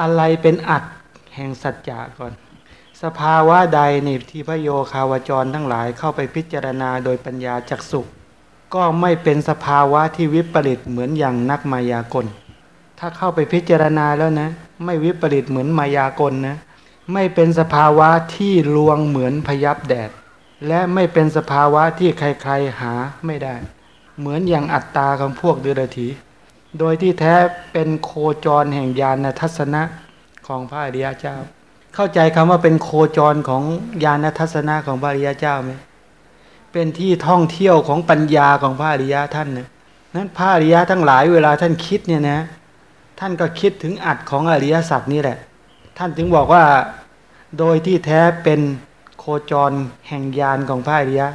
อะไรเป็นอัดแห่งสัจจะก่อน สภาวะใดในที่พระโยคาวจรทั้งหลายเข้าไปพิจารณาโดยปัญญาจักสุก็ไม่เป็นสภาวะที่วิปริตเหมือนอย่างนักมายากล ถ้าเข้าไปพิจารณาแล้วนะ ไม่วิปริตเหมือนมายากลนะไม่เป็นสภาวะที่ลวงเหมือนพยับแดด และไม่เป็นสภาวะที่ใครๆหาไม่ได้ เหมือนอย่างอัตตาของพวกเดรัจฉี โดยที่แท้เป็นโคจรแห่งญาณทัศนะของพระอริยเจ้า เข้าใจคำว่าเป็นโคจรของญาณทัศนะของพระอริยเจ้าไหมเป็นที่ท่องเที่ยวของปัญญาของพระอริยท่านนะนั้นพระอริยทั้งหลายเวลาท่านคิดเนี่ยนะ ท่านก็คิดถึงอัดของอริยสัจนี่แหละ ท่านถึงบอกว่าโดยที่แท้เป็นโคจรแห่งญาณของพระอริยะ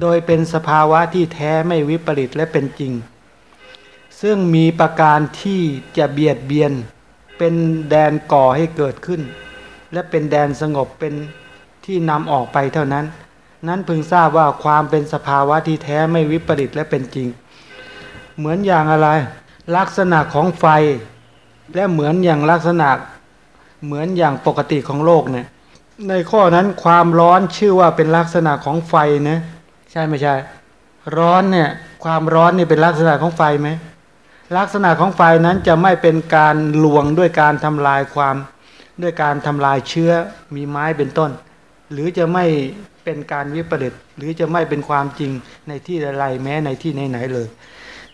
โดยเป็นสภาวะที่แท้ไม่วิปริตและเป็นจริง ซึ่งมีประการที่จะเบียดเบียน เป็นแดนก่อให้เกิดขึ้น และเป็นแดนสงบเป็นที่นำออกไปเท่านั้น นั้นพึงทราบว่าความเป็นสภาวะที่แท้ไม่วิปริตและเป็นจริง เหมือนอย่างอะไร ลักษณะของไฟ และเหมือนอย่างลักษณะเหมือนอย่างปกติของโลกเนี่ยในข้อนั้นความร้อนชื่อว่าเป็นลักษณะของไฟนะใช่ไม่ใช่ ร้อนเนี่ยความร้อนนี่เป็นลักษณะของไฟไหม ลักษณะของไฟนั้นจะไม่เป็นการลวงด้วยการทำลายความ ด้วยการทำลายเชื้อมีไม้เป็นต้น หรือจะไม่เป็นการวิปริตหรือจะไม่เป็นความจริงในที่ใดแม้ในที่ไหนๆเลย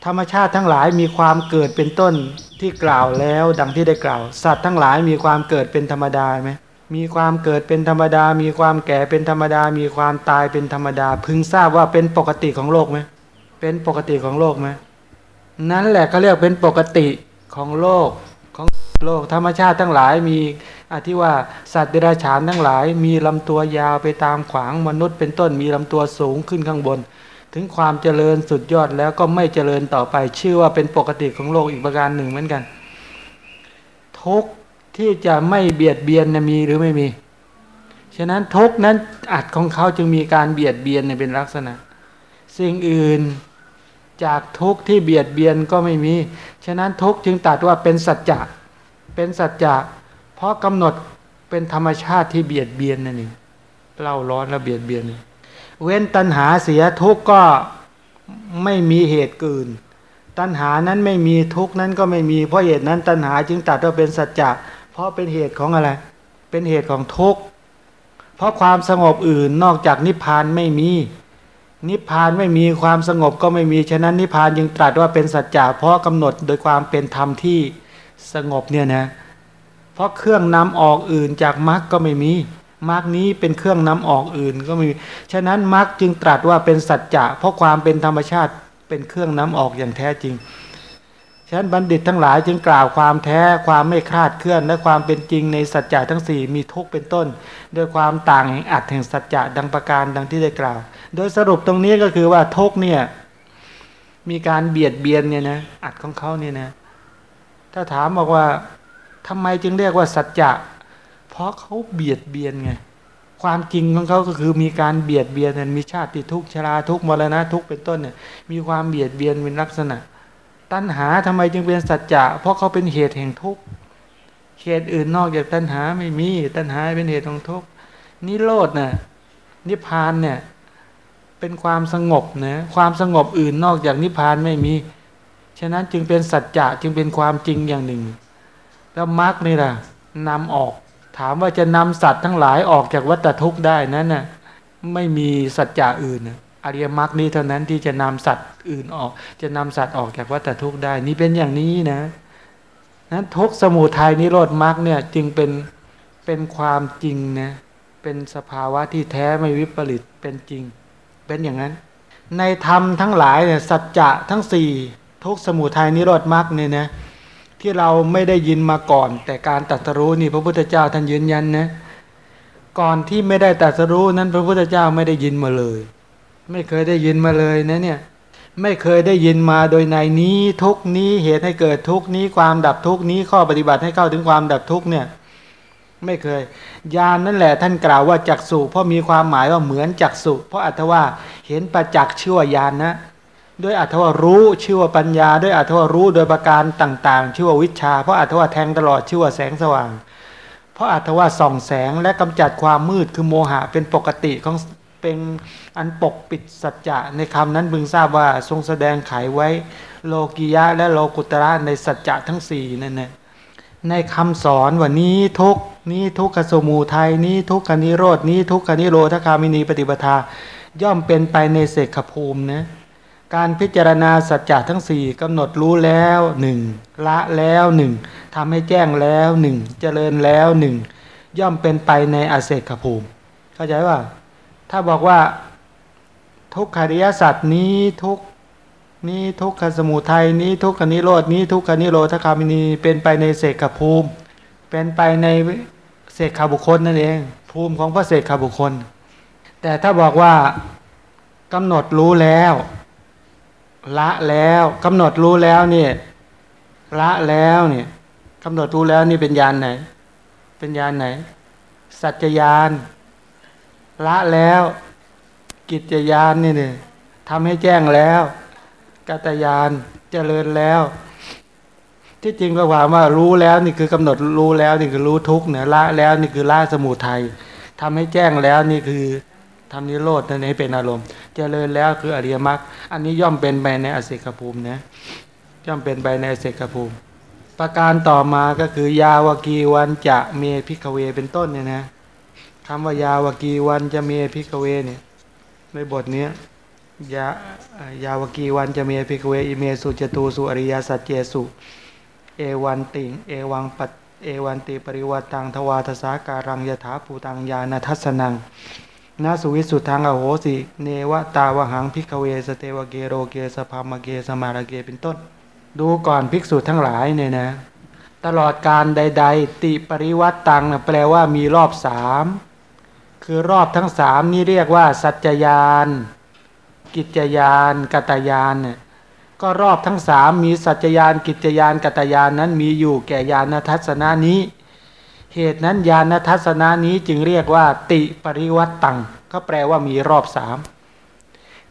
ธรรมชาติทั้งหลายมีความเกิดเป็นต้นที่กล่าวแล้วดังที่ได้กล่าว สัตว์ทั้งหลายมีความเกิดเป็นธรรมดาไหมมีความเกิดเป็นธรรมดา มีความแก่เป็นธรรมดา มีความตายเป็นธรรมดา พึงทราบว่าเป็นปกติของโลกไหมเป็นปกติของโลกไหม นั่นแหละก็เรียกเป็นปกติของโลกของโลกธรรมชาติทั้งหลายมีอธิว่าสัตว์เดรัจฉานทั้งหลาย มีลำตัวยาวไปตามขวางมนุษย์เป็นต้นมีลำตัวสูงขึ้นข้างบน ถึงความเจริญสุดยอดแล้วก็ไม่เจริญต่อไป ชื่อว่าเป็นปกติของโลกอีกประการหนึ่งเหมือนกัน ทุกที่จะไม่เบียดเบียนมีหรือไม่มี ฉะนั้นทุกนั้นอัดของเขาจึงมีการเบียดเบียนเป็นลักษณะ สิ่งอื่น จากทุกที่เบียดเบียนก็ไม่มี ฉะนั้นทุกจึงตัดว่าเป็นสัจจะ เป็นสัจจะ เพราะกำหนดเป็นธรรมชาติที่เบียดเบียนนั่นเองเล่าร้อนแล้วเบียดเบียน เว้นตัณหาเสียทุกก็ไม่มีเหตุเกินตัณหานั้นไม่มีทุกนั้นก็ไม่มีเพราะเหตุนั้นตัณหาจึงตัดว่าเป็นสัจจะ เพราะเป็นเหตุของอะไร เป็นเหตุของทุกเพราะความสงบอื่นนอกจากนิพพานไม่มี นิพพานไม่มีความสงบก็ไม่มีฉะนั้นนิพพานยังตรัสว่าเป็นสัจจะเพราะกำหนดโดยความเป็นธรรมที่สงบเนี่ยนะเพราะเครื่องนำออกอื่นจากมรรคก็ไม่มีมรรคนี้เป็นเครื่องนำออกอื่นก็ไม่มีฉะนั้นมรรคจึงตรัสว่าเป็นสัจจะเพราะความเป็นธรรมชาติเป็นเครื่องนำออกอย่างแท้จริง ฉะนั้นบัณฑิตทั้งหลายจึงกล่าวความแท้ความไม่คลาดเคลื่อน และความเป็นจริงในสัจจะทั้งสี่มีทุกเป็นต้น ด้วยความต่างแห่งอัดแห่งสัจจะดังประการดังที่ได้กล่าว โดยสรุปตรงนี้ก็คือว่าทุกเนี่ยมีการเบียดเบียนเนี่ยนะอัดของเขาเนี่ยนะถ้าถามบอกว่าทำไมจึงเรียกว่าสัจจะเพราะเขาเบียดเบียนไงความจริงของเขาก็คือมีการเบียดเบียนมีชาติทุกชราทุกมรณะทุกเป็นต้นเนี่ยมีความเบียดเบียนเป็นลักษณะ ตัณหาทำไมจึงเป็นสัจจะ เพราะเขาเป็นเหตุแห่งทุกข์เหตุอื่นนอกจากตัณหาไม่มี ตัณหาเป็นเหตุของทุกข์นิโรธน่ะนิพพานเนี่ย เป็นความสงบนะความสงบอื่นนอกจากนิพพานไม่มี ฉะนั้นจึงเป็นสัจจะจึงเป็นความจริงอย่างหนึ่ง แล้วมรรคนี่แหละนำออก ถามว่าจะนำสัตว์ทั้งหลายออกจากวัฏทุกข์ได้นั้นน่ะไม่มีสัจจะอื่น อริยมรรคนี้เท่านั้นที่จะนำสัตว์อื่นออก จะนำสัตว์ออกจากวัฏทุกข์ได้ นี่เป็นอย่างนี้นะนั้นทุกสมุทัยนิโรธมรรคเนี่ยจึงเป็นเป็นความจริงนะเป็นสภาวะที่แท้ไม่วิปริตเป็นจริง เป็นอย่างนั้น ในธรรมทั้งหลายเนี่ยสัจจะทั้งสี่ทุกสมุทัยนิโรธมรรคเนี่ยนะที่เราไม่ได้ยินมาก่อน แต่การตัดสรู้นี่พระพุทธเจ้าท่านยืนยันนะก่อนที่ไม่ได้ตัดสรู้นั้นพระพุทธเจ้าไม่ได้ยินมาเลย ไม่เคยได้ยินมาเลยนะเนี่ย ไม่เคยได้ยินมาโดยในนี้ทุกนี้เหตุให้เกิดทุกนี้ความดับทุกนี้ข้อปฏิบัติให้เข้าถึงความดับทุกเนี่ย ไม่เคยญานนั่นแหละท่านกล่าวว่าจักสุเพราะมีความหมายว่าเหมือนจักสุเพราะอัตว่าเห็นประจักษ์ชื่อญาณนนะด้วยอัตว่ารู้ชื่อว่าปัญญา ด้วยอัตว่ารู้โดยประการต่าง ๆ ชื่อว่าวิชา เพราะอัตว่าแทงตลอดชื่อว่าแสงสว่าง เพราะอัตว่าส่องแสงและกำจัดความมืดคือโมหะเป็นปกติของ เป็นอันปกปิดสัจจะในคำนั้นบึงทราบว่าทรงแสดงไขไว้โลกิยะและโลกุตระในสัจจะทั้งสี่นั่นนะในคำสอนว่านี้ทุกนี้ทุกขสมูทัยนี้ทุกขนิโรดนี้ทุกขนิโรธคามินีปฏิปทาย่อมเป็นไปในเสกภูมินะการพิจารณาสัจจะทั้งสี่กำหนดรู้แล้วหนึ่งละแล้วหนึ่งทำให้แจ้งแล้วหนึ่งเจริญแล้วหนึ่งย่อมเป็นไปในอเสกภูมิ เข้าใจว่า ถ้าบอกว่าทุกขริยสัตว์นี้ทุกนี้ทุกขสมุทัยนี้ทุกขนิโรดนี้ทุกขนิโรธคามินีเป็นไปในเสกภูมิ เป็นไปในเสกขบุคคลนั่นเอง ภูมิของพระเสกขบุคคล แต่ถ้าบอกว่ากำหนดรู้แล้ว ละแล้วกำหนดรู้แล้วเนี่ยละแล้วเนี่ยกำหนดรู้แล้วนี่เป็นญาณไหน เป็นญาณไหน สัจจญาณ ละแล้ว กิจญาณนี่เนี่ยทำให้แจ้งแล้วกัตยานเจริญแล้ว ที่จริงก็ว่าว่ารู้แล้วนี่คือกำหนดรู้แล้วนี่คือรู้ทุกเนี่ยละแล้วนี่คือละสมุทัยทำให้แจ้งแล้วนี่คือทำนิโรธนั่นให้เป็นอารมณ์เจริญแล้วคืออริยมรรคอันนี้ย่อมเป็นไปในอเสกภูมินะย่อมเป็นไปในอเสกภูมิ ประการต่อมาก็คือยาวกีวัญจะเม ภิกขเวเป็นต้นเนี่ยนะ คำว่ายาวกีวัญจะเม ภิกขเวเนี่ยในบทนี้ยายาวกีวัญจะเม ภิกขเวอิเมสุจตูสุอริยสัจเจสุ เอวันติงเอวังปัตเอวันติปริวัฏฏังทวาทสาการังยถาภูตัง ญาณทัสสนังนะ สุวิสุทธังอโหสิ เนวะ ตาวาหัง ภิกขเวสเทวเกโลเกสพรหมเกสมารเกเป็นต้น ดูก่อนภิกษุทั้งหลายเนี่ยนะ ตลอดกาลใด ๆ ติปริวัฏฏังนะแปลว่ามีรอบสาม คือรอบทั้งสามนี่เรียกว่า สัจจญาณ กิจจญาณกตญาณเนี่ยก็รอบทั้งสามมีสัจจญาณ กิจจญาณกตญาณนั้นมีอยู่แก่ญาณทัสนะนี้ เหตุนั้นญาณทัศนานี้จึงเรียกว่า ติปริวัตตังก็แปลว่ามีรอบสาม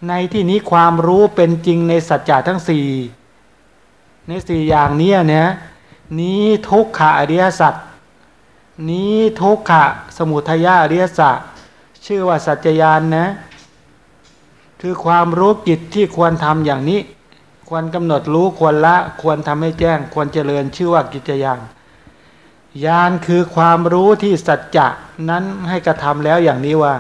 ในที่นี้ความรู้เป็นจริงในสัจจะทั้งสี่ในสี่อย่างนี้เนี่ยนี้ทุกขะอริยสัจ นี้ทุกขะ สมุทัยอริยสัจชื่อว่าสัจจยานนะ คือความรู้กิจที่ควรทำอย่างนี้ ควรกำหนดรู้ควรละควรทำให้แจ้ง ควรเจริญชื่อว่ากิจยานยานคือความรู้ที่สัจจะนั้นให้กระทำแล้วอย่างนี้ว่า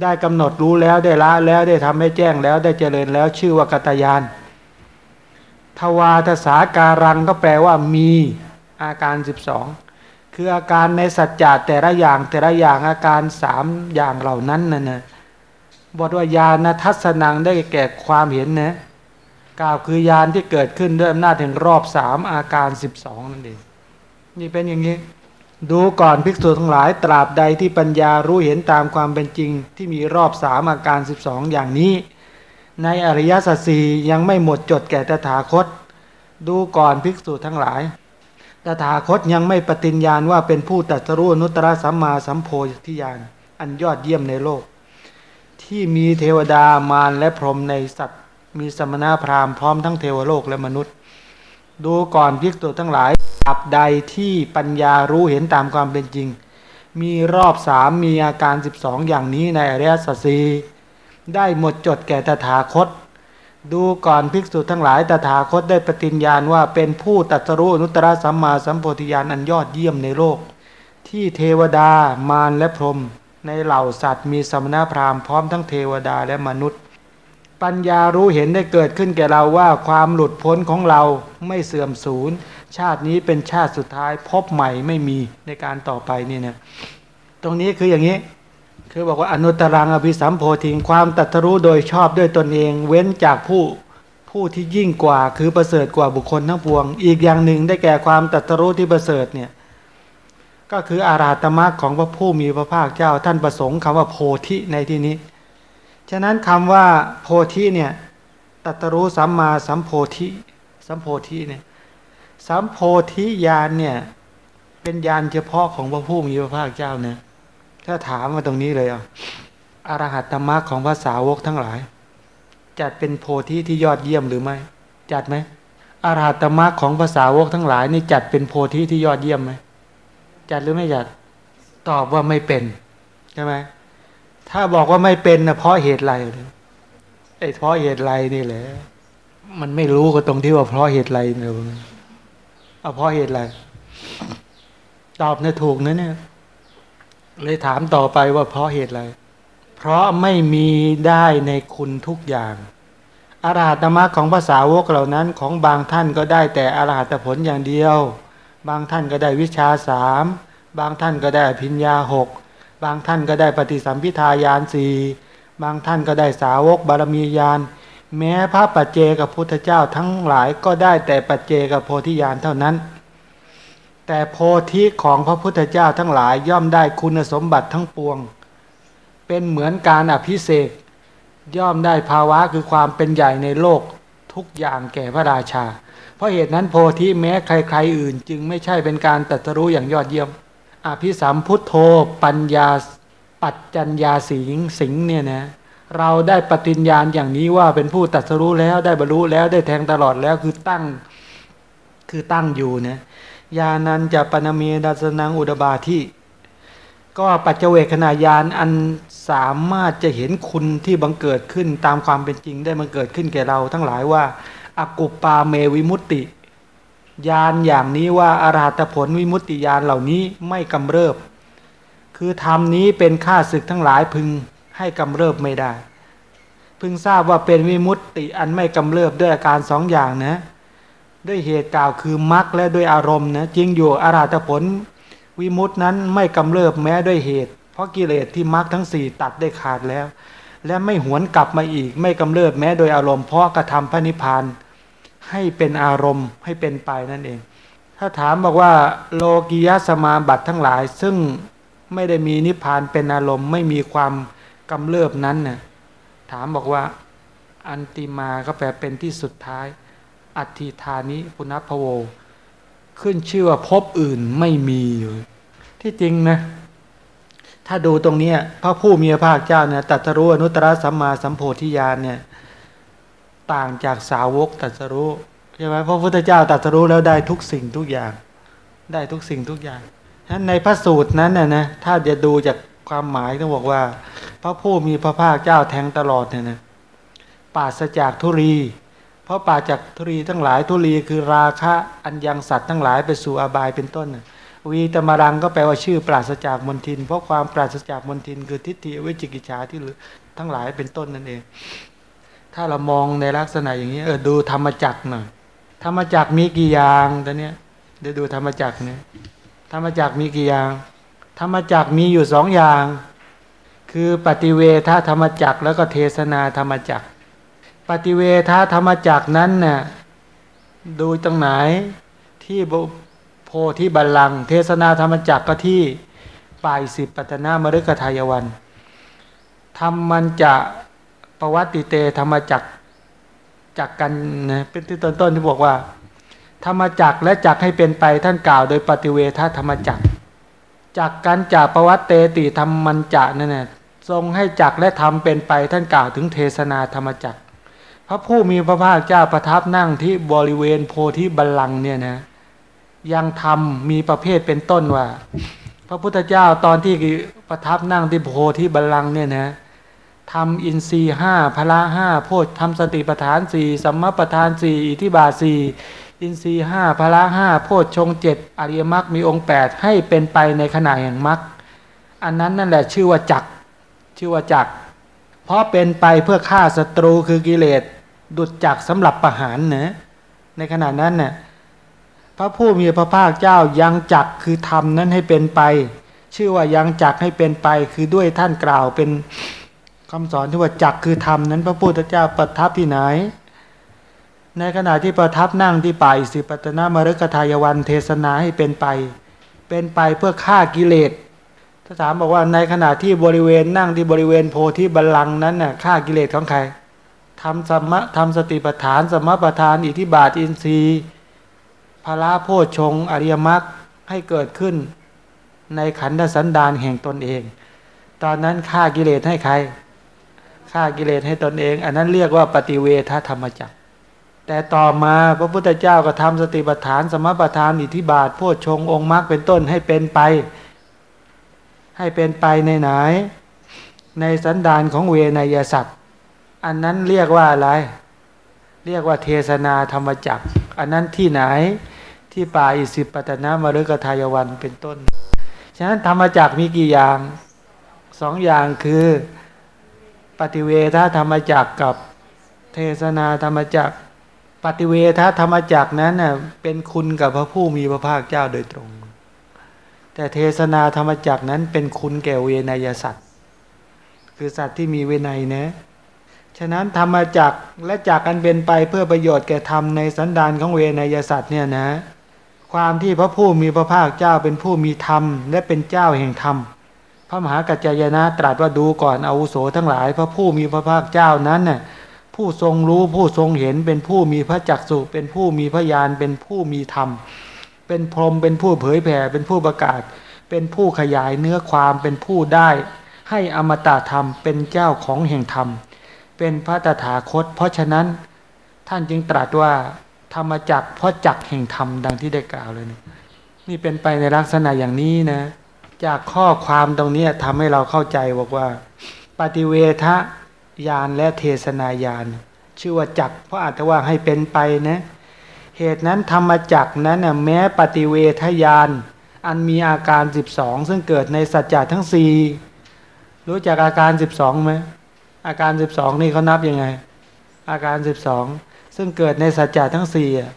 ได้กำหนดรู้แล้วได้ละแล้วได้ทำให้แจ้งแล้วได้เจริญแล้วชื่อว่ากัตยานทวาทสาการังก็แปลว่ามีอาการ 12 คืออาการในสัจจะแต่ละอย่างแต่ละอย่างอาการสามอย่างเหล่านั้นน่ะนะบทว่ายานทัศนังได้แก่ความเห็นนะกล่าวคือยานที่เกิดขึ้นด้วยอำนาจแห่งรอบสามอาการ12นั่นเองนี่เป็นอย่างนี้ ดูก่อนภิกษุทั้งหลายตราบใดที่ปัญญารู้เห็นตามความเป็นจริง ที่มีรอบสามอาการ12อย่างนี้ ในอริยสัจสียังไม่หมดจดแก่ตถาคต ดูก่อนภิกษุทั้งหลาย ตถาคตยังไม่ปฏิญญาณว่าเป็นผู้ตัสรู้นุตตรสัมมาสัมโพธิญาณอันยอดเยี่ยมในโลก ที่มีเทวดามารและพรหมในสัตว์ มีสมณพราหมณ์พร้อมทั้งเทวโลกและมนุษย์ ดูก่อนภิกษุทั้งหลายอับใดที่ปัญญารู้เห็นตามความเป็นจริง มีรอบสามมีอาการ 12 อย่างนี้ในอริยสัจสีได้หมดจดแก่ตถาคต ดูก่อนภิกษุทั้งหลายตถาคตได้ปฏิญญาณว่าเป็นผู้ตัสรู้อนุตตรสัมมาสัมโพธิญาณอันยอดเยี่ยมในโลก ที่เทวดามารและพรหมในเหล่าสัตว์มีสมณพราหมณ์พร้อมทั้งเทวดาและมนุษย์ ปัญญารู้เห็นได้เกิดขึ้นแก่เราว่าความหลุดพ้นของเราไม่เสื่อมสูญ ชาตินี้เป็นชาติสุดท้ายพบใหม่ไม่มีในการต่อไปนี่นะตรงนี้คืออย่างนี้ คือบอกว่าอนุตตรังอภิสัมโพธิงความตัทรู้โดยชอบด้วยตนเอง เว้นจากผู้ผู้ที่ยิ่งกว่าคือประเสริฐกว่าบุคคลทั้งปวง อีกอย่างหนึ่งได้แก่ความตัทรู้ที่ประเสริฐเนี่ยก็คืออาราธมรรคของพระผู้มีพระภาคเจ้าท่านประสงค์คำว่าโพธิในที่นี้ ฉะนั้นคำว่าโพธิเนี่ยตัตรู้สัมมาสัมโพธิสัมโพธิเนี่ยสัมโพธิญาณเนี่ยเป็นญาณเฉพาะของพระผู้มีพระภาคเจ้าเนี่ย ถ้าถามมาตรงนี้เลยอะอรหัตธรรมะของภาษาวกทั้งหลาย จัดเป็นโพธิที่ยอดเยี่ยมหรือไม่ จัดไหมอาราตมรรคของภาษาวกทั้งหลายนี่จัดเป็นโพธิที่ยอดเยี่ยมไหมจัดหรือไม่จัดตอบว่าไม่เป็นใช่ไหมถ้าบอกว่าไม่เป็นนะเพราะเหตุไรไอ้เพราะเหตุไรนี่แหละมันไม่รู้ก็ตรงที่ว่าเพราะเหตุไรเนี่ยเอาเพราะเหตุไรตอบเนี่ยถูกนะเนี่ย เลยถามต่อไปว่าเพราะเหตุอะไร เพราะไม่มีได้ในคุณทุกอย่างอารหัตมรรคของภาษาวกเหล่านั้นของบางท่านก็ได้แต่อารหัตผลอย่างเดียว บางท่านก็ได้วิชาสามบางท่านก็ได้พิญญาหกบางท่านก็ได้ปฏิสัมพิทายานสี่บางท่านก็ได้สาวกบารมียาน แม้พระปัจเจกับพุทธเจ้าทั้งหลายก็ได้แต่ปัจเจกับโพธิญาณเท่านั้น แต่โพธิของพระพุทธเจ้าทั้งหลายย่อมได้คุณสมบัติทั้งปวง เป็นเหมือนการอภิเศกย่อมได้ภาวะคือความเป็นใหญ่ในโลกทุกอย่างแก่พระราชา เพราะเหตุนั้นโพธิแม้ใครๆอื่น จึงไม่ใช่เป็นการตรัสรู้อย่างยอดเยี่ยม อภิสัมพุทโธปัญญาปัจจัญญาสิงสิงเนี่ยนะเราได้ปฏิญญาณอย่างนี้ว่าเป็นผู้ตรัสรู้แล้วได้บรรลุแล้วได้แทงตลอดแล้วคือตั้งคือตั้งอยู่นะ ยานันจะปนเมดัสนังอุดบาที่ ก็ปัจเจเวคขณะยานอันสามารถจะเห็นคุณที่บังเกิดขึ้นตามความเป็นจริงได้บังเกิดขึ้นแก่เรา ทั้งหลายว่าอากุปปาเมวิมุตติยานอย่างนี้ว่าอาราตผลวิมุตติยานเหล่านี้ไม่กำเริบ คือธรรมนี้เป็นข้าศึกทั้งหลายพึงให้กำเริบไม่ได้ พึงทราบว่าเป็นวิมุตติอันไม่กำเริบด้วยอาการสองอย่างนะ ด้วยเหตุกล่าวคือมรรคและด้วยอารมณ์นะจริงอยู่อาราธผล วิมุตินั้นไม่กำเริบแม้ด้วยเหตุ เพราะกิเลสที่มรรคทั้งสี่ตัดได้ขาดแล้ว และไม่หวนกลับมาอีก ไม่กำเริบแม้โดยอารมณ์เพราะกระทำพระนิพพานให้เป็นอารมณ์ให้เป็นไปนั่นเอง ถ้าถามบอกว่าโลกิยสมาบัติทั้งหลาย ซึ่งไม่ได้มีนิพพานเป็นอารมณ์ ไม่มีความกำเริบนั้นน่ะถามบอกว่า อันติมาก็แปลเป็นที่สุดท้าย อัติธานิปุณพโว ขึ้นชื่อว่าพบอื่นไม่มีอยู่ที่จริงนะ ถ้าดูตรงนี้พระผู้มีพระภาคเจ้าเนี่ยตัตรู้อนุตตรสัมมาสัมโพธิญาณเนี่ย ต่างจากสาวกตัตรู้ใช่ไหมพระพุทธเจ้าตัตรู้แล้วได้ทุกสิ่งทุกอย่าง ได้ทุกสิ่งทุกอย่างฉะนั้นในพระสูตรนั้นน่ะนะถ้าจะดูจากความหมายต้องบอกว่า พระผู้มีพระภาคเจ้าแทงตลอดเนี่ยนะปราศจากทุรี ราะป่าจากทุรีทั้งหลายทุรีคือราคะอันยังสัตว์ทั้งหลายไปสู่อบายเป็นต้นวีตมารังก็แปลว่าชื่อปราศจากมนทิน เพราะความปราศจากมนทิน คือทิฏฐิวิจิกิจฉาที่ทั้งหลายเป็นต้นนั่นเอง ถ้าเรามองในลักษณะอย่างนี้เออดูธรรมจักหน่อยธรรมจักมีกี่อย่างตอนนี้เดี๋ยวดูธรรมจักเนี่ยธรรมจักมีกี่อย่าง ธรรมจักมีอยู่สองอย่าง คือปฏิเวทธรรมจักแล้วก็เทศนาธรรมจัก ปฏิเวทธรรมจักนั้นน่ะดูตรงไหนที่โพธิบัลลัง เทศนาธรรมจักก็ที่ปลายสิบปัตนามฤกทายวันธรรมันจะประวัติเตธรรมจักจักกันนะเป็นที่ต้นๆที่บอกว่า ธรรมจักและจักให้เป็นไปท่านกล่าว โดยปฏิเวทธรรมจักจักกันจากประวัติเตติธรรมมันจะนั่นแหละทรงให้จักและทำเป็นไปท่านกล่าวถึงเทศนาธรรมจัก พระผู้มีพระภาคเจ้าประทับนั่งที่บริเวณโพธิบัลลังก์เนี่ยนะยังทำมีประเภทเป็นต้นว่า พระพุทธเจ้าตอนที่ประทับนั่งที่โพธิบัลลังก์เนี่ยนะทำอินทรีห้าพละห้าโพชทำสติปัฏฐานสี่สัมมาปัฏฐานสี่อิทิบาสี่อินทรีห้าพละห้าโพชชงเจ็ดอริยมรรคมีองค์แปดให้เป็นไปในขณะแห่งมรรคอันนั้นนั่นแหละชื่อว่าจักชื่อว่าจัก เพราะเป็นไปเพื่อฆ่าศัตรูคือกิเลสดุดจักสำหรับประหารเนะในขณะนั้นเนะ่ยพระผู้มีพระภาคเจ้ายังจักคือทำนั้นให้เป็นไป ชื่อว่ายังจักให้เป็นไปคือด้วยท่านกล่าวเป็นคำสอนที่ว่าจักคือทำนั้นพระพุทธเจ้าประทับที่ไหน ในขณะที่ประทับนั่งที่ป่าอิสิปตนามฤกทายวันเทศนาให้เป็นไป เป็นไปเพื่อฆ่ากิเลสาถามบอกว่าในขณะที่บริเวณนั่งที่บริเวณโพธิบัลลังก์นั้นน่ะฆ่ากิเลสของใครทำสมะทำสติปัฏฐาน สมปัฏฐาน อิทิบาทอินทรีย์พระโพชงอริยมรรคให้เกิดขึ้น ในขันธสันดานแห่งตนเอง ตอนนั้นฆ่ากิเลสให้ใครฆ่ากิเลสให้ตนเอง อันนั้นเรียกว่าปฏิเวทธรรมจักรแต่ต่อมาพระพุทธเจ้าก็ทำสติปัฏฐาน สมปัฏฐานอิทธิบาทโพชงองค์มรรคเป็นต้นให้เป็นไป ให้เป็นไปในไหน ในสันดานของเวนยสัตว์ อันนั้นเรียกว่าอะไร เรียกว่าเทศนาธรรมจักร อันนั้นที่ไหนที่ป่าอิสิปตนามฤกทายวันเป็นต้น ฉะนั้นธรรมจักรมีกี่อย่างสองอย่างคือปฏิเวทธรรมจักรกับเทศนาธรรมจักรปฏิเวทธรรมจักรนั้นน่ะเป็นคุณกับพระผู้มีพระภาคเจ้าโดยตรง แต่เทศนาธรรมจักรนั้นเป็นคุณแก่เวนยสัตว์คือสัตว์ที่มีเวไนยนะ ฉะนั้นธรรมจักรและจักกันเป็นไปเพื่อประโยชน์แก่ธรรมในสันดานของเวนยสัตว์เนี่ยนะ ความที่พระผู้มีพระภาคเจ้าเป็นผู้มีธรรม และเป็นเจ้าแห่งธรรม พระมหากัจจายนะตรัสว่าดูก่อนอาวุโสทั้งหลาย พระผู้มีพระภาคเจ้านั้นน่ะผู้ทรงรู้ผู้ทรงเห็นเป็นผู้มีพระจักสุเป็นผู้มีพระยานเป็นผู้มีธรรม เป็นพรหมเป็นผู้เผยแผ่เป็นผู้ประกาศ เป็นผู้ขยายเนื้อความเป็นผู้ได้ ให้อมตะธรรมเป็นเจ้าของแห่งธรรม เป็นพระตถาคต เพราะฉะนั้นท่านจึงตรัสว่าธรรมจักเพราะจักแห่งธรรมดังที่ได้กล่าวเลยนี่นี่เป็นไปในลักษณะอย่างนี้นะ จากข้อความตรงนี้ทำให้เราเข้าใจบอกว่า ปฏิเวทญาณและเทศนายาน ชื่อว่าจักเพราะอาจจะว่าให้เป็นไปนะ เหตุนั้นธรรมจักรนั้นน่ะแม้ปฏิเวทญาณอันมีอาการ 12 ซึ่งเกิดในสัจจะทั้ง 4 รู้จักอาการ 12ไหมอาการ 12 นี่เขานับยังไง อาการ 12 ซึ่งเกิดในสัจจะทั้ง4อะ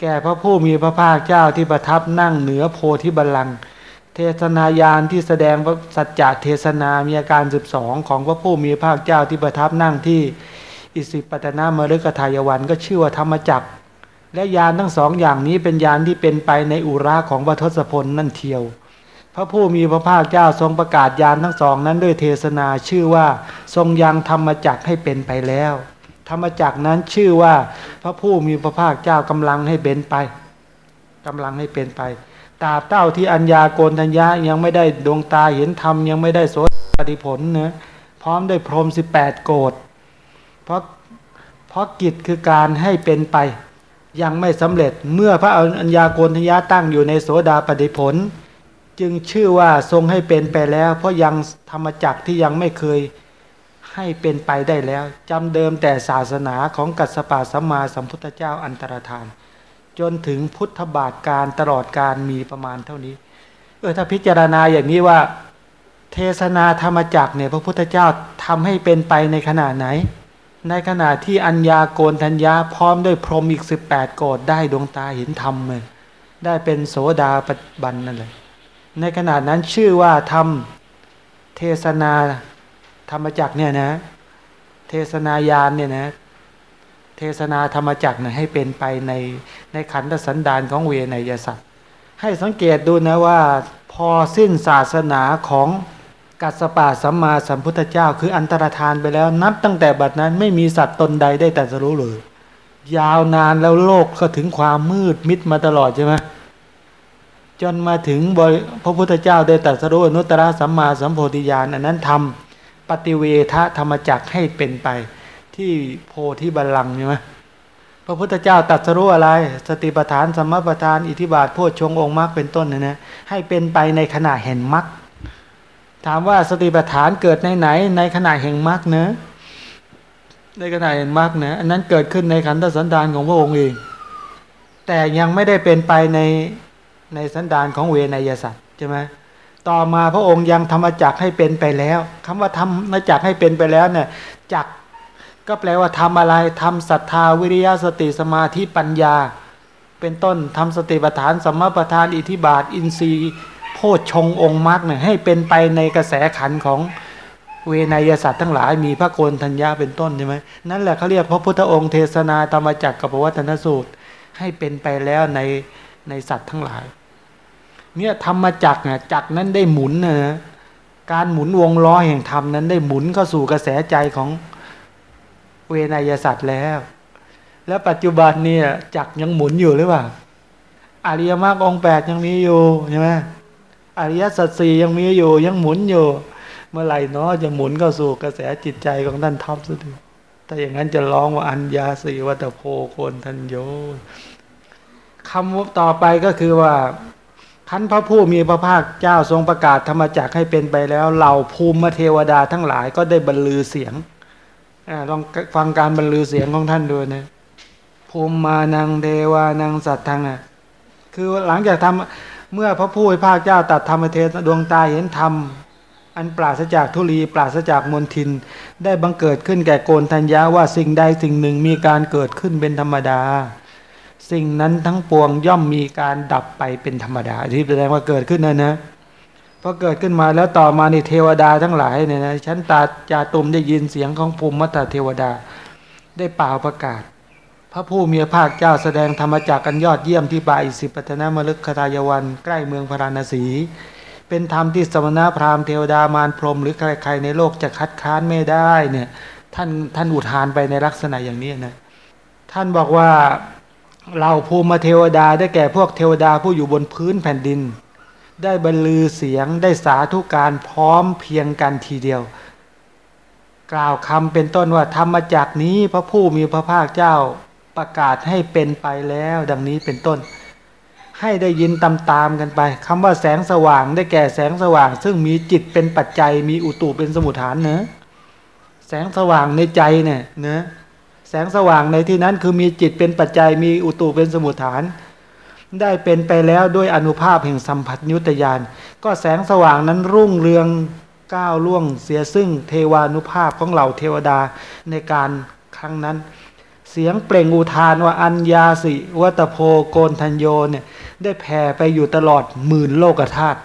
แก่พระผู้มีพระภาคเจ้าที่ประทับนั่งเหนือโพธิบัลลังก์เทศนายานที่แสดงว่าสัจจะเทศนามีอาการ 12 ของพระผู้มีพระภาคเจ้าที่ประทับนั่งที่อิสิปตนามฤกทายวันก็ชื่อว่าธรรมจักร และยานทั้งสองอย่างนี้เป็นยานที่เป็นไปในอุราของพระทศพลนั่นเทียว พระผู้มีพระภาคเจ้าทรงประกาศยานทั้งสองนั้นด้วยเทศนาชื่อว่าทรงยังธรรมจักให้เป็นไปแล้ว ธรรมจักนั้นชื่อว่าพระผู้มีพระภาคเจ้ากำลังให้เป็นไปกำลังให้เป็นไปตาบเต้าที่อัญญาโกณทัญญายังไม่ได้ดวงตาเห็นธรรมยังไม่ได้โสดาปิผลเนะพร้อมด้วยพรหมสิบแปดโกดเพราะเพราะกิจคือการให้เป็นไป ยังไม่สำเร็จเมื่อพระอัญญาโกณทัญญาตั้งอยู่ในโสดาปฏิผล จึงชื่อว่าทรงให้เป็นไปแล้ว เพราะยังธรรมจักรที่ยังไม่เคยให้เป็นไปได้แล้วจำเดิมแต่ศาสนาของกัสปะสัมมาสัมพุทธเจ้าอันตรธาน จนถึงพุทธบาทการตลอดการมีประมาณเท่านี้เออถ้าพิจารณาอย่างนี้ว่า เทศนาธรรมจักรเนี่ยพระพุทธเจ้าทำให้เป็นไปในขณะไหน ในขณะที่อัญญาโกนทัญญาพร้อมด้วยพรหมอีกสิบแปดโกดได้ดวงตาเห็นธรรมเลยได้เป็นโสดาปบันนั่นเลย ในขณะนั้นชื่อว่าทำเทศนาธรรมจักเนี่ยนะ เทศนายานเนี่ยนะ เทศนาธรรมจักเนี่ยให้เป็นไปในในขันธสันดานของเวนยสัตว์ให้สังเกตดูนะว่า พอสิ้นศาสนาของ กัสปะสัมมาสัมพุทธเจ้า คืออันตรธานไปแล้ว นับตั้งแต่บัดนั้นไม่มีสัตว์ตนใดได้แต่จะรู้เลย ยาวนานแล้วโลกก็ถึงความมืดมิดมาตลอดใช่ไหมจนมาถึงพระพุทธเจ้าได้ตรัสรู้อนุตตรสัมมาสัมโพธิญาณอันนั้นทำปฏิเวทธรรมจักให้เป็นไป ที่โพธิบัลลังก์ใช่ไหมพระพุทธเจ้าตรัสรู้อะไร สติปัฏฐานสมมาปัฏฐานอิทิบาทโพชฌงองค์มรรคเป็นต้นนะนะให้เป็นไปในขณะเห็นมรรค ถามว่าสติปัฏฐานเกิดในไหน ในขณะแห่งมรรคเนะในขณะเห็นมรรคนะอันนั้นเกิดขึ้นในขันธสันดานของพระองค์เอง แต่ยังไม่ได้เป็นไปในในสันดานของเวนยสัตว์ใช่ไหมต่อมาพระองค์ยังธรรมจักให้เป็นไปแล้วคำว่าธรรมจักให้เป็นไปแล้วเนี่ยจักก็แปลว่าทำอะไรทำศรัทธาวิริยะสติสมาธิปัญญา เป็นต้นทำสติปัฏฐานสัมมาปัฏฐานอิทิบาท อินทรีย์ โพชฌงองค์มรรคเนี่ยให้เป็นไปในกระแสขันของเวนยสัตว์ทั้งหลายมีพระโกนธัญญาเป็นต้นใช่ไหมนั่นแหละเขาเรียกพระพุทธองค์เทศนาธรรมจักรกับวัฒนสูตร ให้เป็นไปแล้วในในสัตว์ทั้งหลาย เนี่ยธรรมจักรเนี่ยจักรนั้นได้หมุนนะการหมุนวงล้อแห่งธรรมนั้นได้หมุนเข้าสู่กระแสใจของเวนยสัตว์แล้ว แล้วปัจจุบันเนี่ยจักรยังหมุนอยู่หรือเปล่าอริยมรรคองแปดยังมีอยู่ใช่ไหม อริยสัจสี่ยังมีอยู่ ยังหมุนอยู่ เมื่อไหร่เนาะจะหมุนเข้าสู่กระแสจิตใจของท่านท็อปสักทีถ้าอย่างนั้นจะร้องว่าอัญญาสีวัตโพโคนทันโยคำต่อไปก็คือว่าท่านพระผู้มีพระภาคเจ้าทรงประกาศธรรมจักให้เป็นไปแล้ว เหล่าภูมิเทวดาทั้งหลายก็ได้บรรลือเสียงอลองฟังการบรรลือเสียงของท่านดูนะภูมิมานังเทวานังสัตทังอะคือหลังจากทำ เมื่อพระผู้มีพระภาคเจ้าตัดธรรมเทศดวงตาเห็นธรรม อันปราศจากทุลีปราศจากมนทิน ได้บังเกิดขึ้นแก่โกนทัญญาว่าสิ่งใดสิ่งหนึ่งมีการเกิดขึ้นเป็นธรรมดา สิ่งนั้นทั้งปวงย่อมมีการดับไปเป็นธรรมดาที่แสดงว่าเกิดขึ้นนะนะพอเกิดขึ้นมาแล้วต่อมาในเทวดาทั้งหลายเนี่ยนะชั้นตาจาตุมได้ยินเสียงของภูมิมัตเทวดา ได้เป่าประกาศ ระผู้มีพระภาคเจ้าแสดงธรรมจักกันยอดเยี่ยมที่บาอิสิปตนมฤคทายวันใกล้เมืองพาราณสี เป็นธรรมที่สมณะพราหมณ์เทวดามารพรหมหรือใครๆในโลกจะคัดค้านไม่ได้เนี่ยท่านท่านอุทานไปในลักษณะอย่างนี้นะท่านบอกว่าเราภูมิเทวดาได้แก่พวกเทวดาผู้อยู่บนพื้นแผ่นดิน ได้บรรลือเสียงได้สาธุการพร้อมเพียงกันทีเดียว กล่าวคำเป็นต้นว่าธรรมจากนี้พระผู้มีพระภาคเจ้า ประกาศให้เป็นไปแล้ว ดังนี้เป็นต้น ให้ได้ยินตามๆกันไปคำว่าแสงสว่างได้แก่แสงสว่าง ซึ่งมีจิตเป็นปัจจัยมีอุตุเป็นสมุทฐานเนะแสงสว่างในใจเนี่ยเนะแสงสว่างในที่นั้นคือมีจิตเป็นปัจจัยมีอุตุเป็นสมุทฐาน ได้เป็นไปแล้วด้วยอนุภาพแห่งสัมผัสยุตยาน ก็แสงสว่างนั้นรุ่งเรืองก้าวล่วงเสียซึ่งเทวานุภาพของเหล่าเทวดาในการครั้งนั้น เสียงเปล่งอุทานว่าอัญญาสิวัตโพโกนทัญโยเนี่ย ได้แผ่ไปอยู่ตลอดหมื่นโลกธาตุ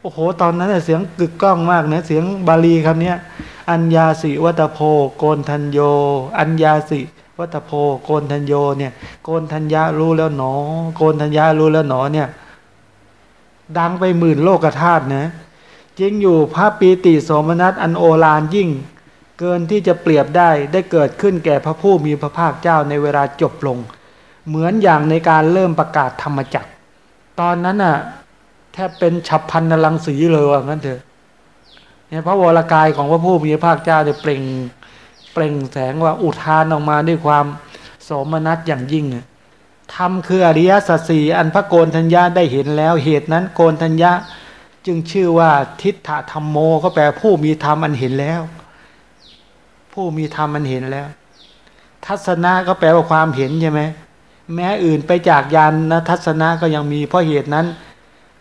โอ้โห ตอนนั้นเสียงกึกก้องมากนะเสียงบาลีคำนี้อัญญาสิวัตโพโกนทัญโย อัญญาสิวัตโพโกนทัญโยเนี่ยโกนทัญญารู้แล้วหนอ โกนทัญญารู้แล้วหนอเนี่ย ดังไปหมื่นโลกธาตุนะจริงอยู่พระปีติสมนัสอันโอฬารยิ่ง เกินที่จะเปรียบได้ได้เกิดขึ้นแก่พระผู้มีพระภาคเจ้าในเวลาจบลง เหมือนอย่างในการเริ่มประกาศธรรมจักร ตอนนั้นน่ะแทบเป็นฉับพันนลังสีเลยว่างั้นเถอะเนี่ยพระวรากายของพระผู้มีพระภาคเจ้าเนี่ยเปล่งเปล่งแสงว่าอุทานออกมาด้วยความโสมนัสอย่างยิ่งธรรมคืออริยสัจสี่อันพระโกนทัญญาได้เห็นแล้วเหตุนั้นโกนทัญญาจึงชื่อว่าทิฏฐธรรมโมก็แปลผู้มีธรรมอันเห็นแล้ว ผู้มีธรรมอันเห็นแล้ว ทัศนะก็แปลว่าความเห็นใช่ไหมแม้อื่นไปจากยานนะทัศนะก็ยังมีเพราะเหตุนั้น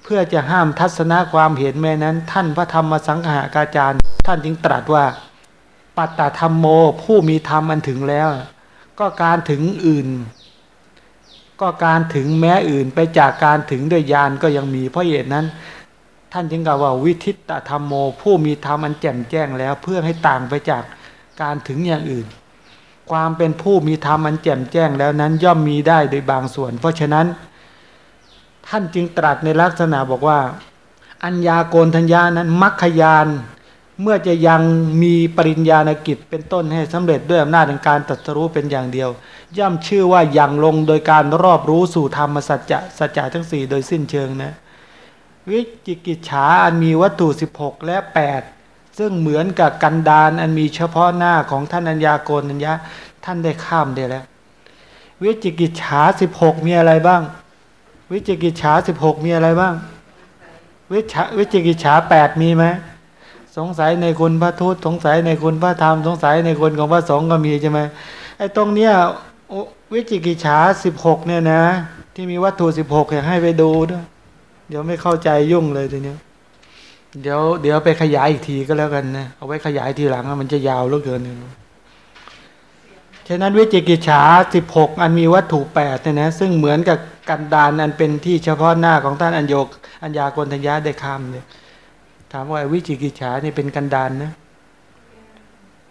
เพื่อจะห้ามทัศนะความเห็นแม้นั้น ท่านพระธรรมสังฆากาจารย์ ท่านจึงตรัสว่า ปัตตธรรมโมผู้มีธรรมอันถึงแล้ว ก็การถึงอื่น ก็การถึงแม้อื่นไปจากการถึงด้วยยานก็ยังมีเพราะเหตุนั้น ท่านจึงกล่าวว่าวิทิตธรรมโมผู้มีธรรมอันแจ่มแจ้งแล้วเพื่อให้ต่างไปจาก การถึงอย่างอื่น ความเป็นผู้มีธรรมอันแจ่มแจ้งแล้วนั้นย่อมมีได้โดยบางส่วน เพราะฉะนั้น ท่านจึงตรัสในลักษณะบอกว่า อัญญาโกนทัญญานั้นมัคคยานเมื่อจะยังมีปริญญาณกิจเป็นต้นให้สำเร็จด้วยอำนาจในการตรัสรู้เป็นอย่างเดียว ย่อมชื่อว่ายังลงโดยการรอบรู้สู่ธรรมสัจจะสัจจะทั้งสี่โดยสิ้นเชิงนะ วิจิกิจฉาอันมีวัตถุ 16 และ 8 ซึ่งเหมือนกับกันดานอันมีเฉพาะหน้าของท่านอัญญาโกนัญญาท่านได้ข้ามได้แล้ว วิจิกิจฉาสิบหกมีอะไรบ้าง วิจิกิจฉาสิบหกมีอะไรบ้าง วิชวิจิกิจฉาแปดมีไหมสงสัยในคุณพระทูตสงสัยในคุณพระธรรมสงสัยในคนของพระสงฆ์ก็มีใช่ไหมไอ้ตรงเนี้ยวิจิกิจฉาสิบหกเนี่ยนะ ที่มีวัตถุสิบหกอยากให้ไปดูด้วยเดี๋ยวไม่เข้าใจยุ่งเลยทีเนี้ย เดี๋ยวเดี๋ยวไปขยายอีกทีก็แล้วกันนะ เอาไว้ขยายทีหลังมันจะยาวเหลือเกินฉะนั้นวิจิกิจฉาสิบหกอันมีวัตถุแปดเนี่ยนะซึ่งเหมือนกับกันดานอันเป็นที่เฉพาะหน้าของท่านอัญโยกอัญญากรทัญญาได้ข้ามเนี่ยถามว่าวิจิกิจฉานี่เป็นกันดานนะ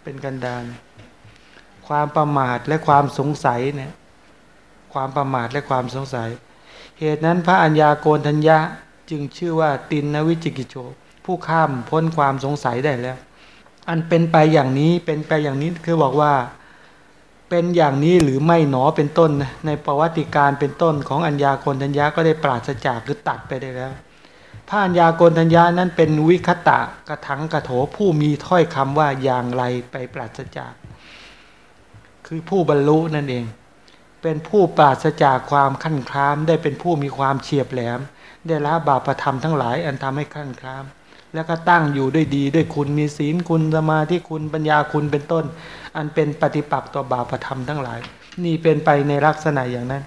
เป็นกันดาน ความประมาทและความสงสัยเนี่ยความประมาทและความสงสัย เหตุนั้นพระอัญญาโกนทัญญาจึงชื่อว่าตินนวิจิกิโช ผู้ข้ามพ้นความสงสัยได้แล้ว อันเป็นไปอย่างนี้เป็นไปอย่างนี้คือบอกว่า เป็นอย่างนี้หรือไม่หนอเป็นต้นในประวัติการเป็นต้นของอัญญาคนทัญญาก็ได้ปราศจากหรือตัดไปได้แล้วพระัญญาโกณทัญญานั้นเป็นวิคตะกระถังกระโถผู้มีถ้อยคำว่าอย่างไรไปปราศจาก คือผู้บรรลุนั่นเอง เป็นผู้ปราศจากความขั้นคราม ได้เป็นผู้มีความเฉียบแหลม ได้ละบาปธรรมทั้งหลายอันทำให้ขั้นคราม แล้วก็ตั้งอยู่ด้วยดีด้วยคุณมีศีลคุณสมาธิคุณปัญญาคุณเป็นต้น อันเป็นปฏิปักษ์ต่อบาปธรรมทั้งหลาย นี่เป็นไปในลักษณะอย่างนั้น